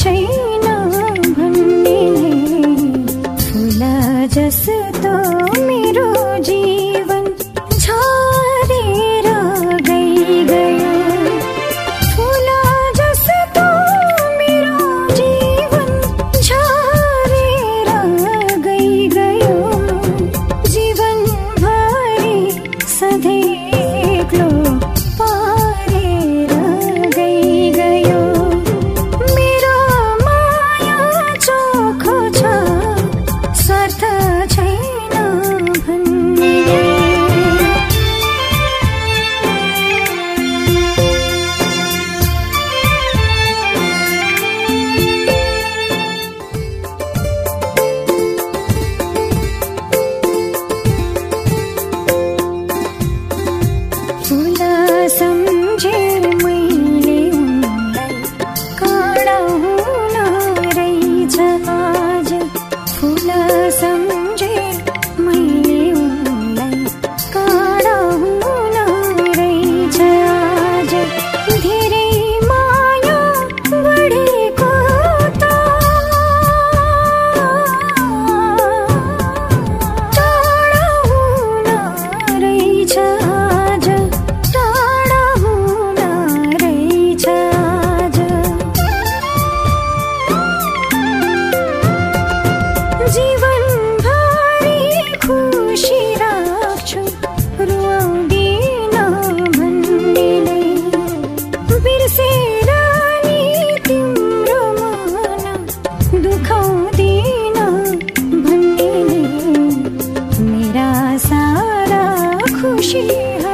छैन भन्ने फुला जस्तो मेरो जी 去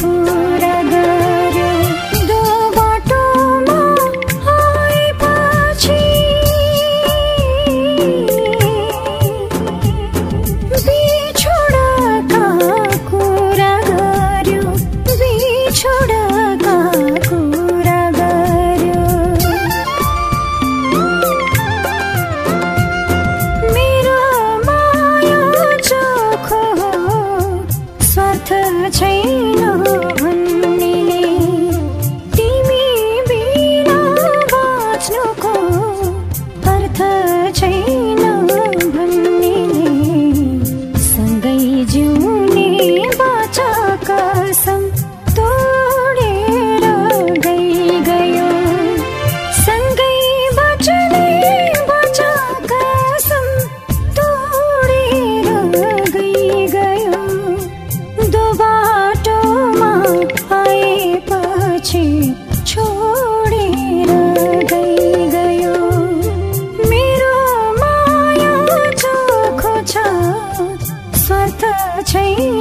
पूर change. change.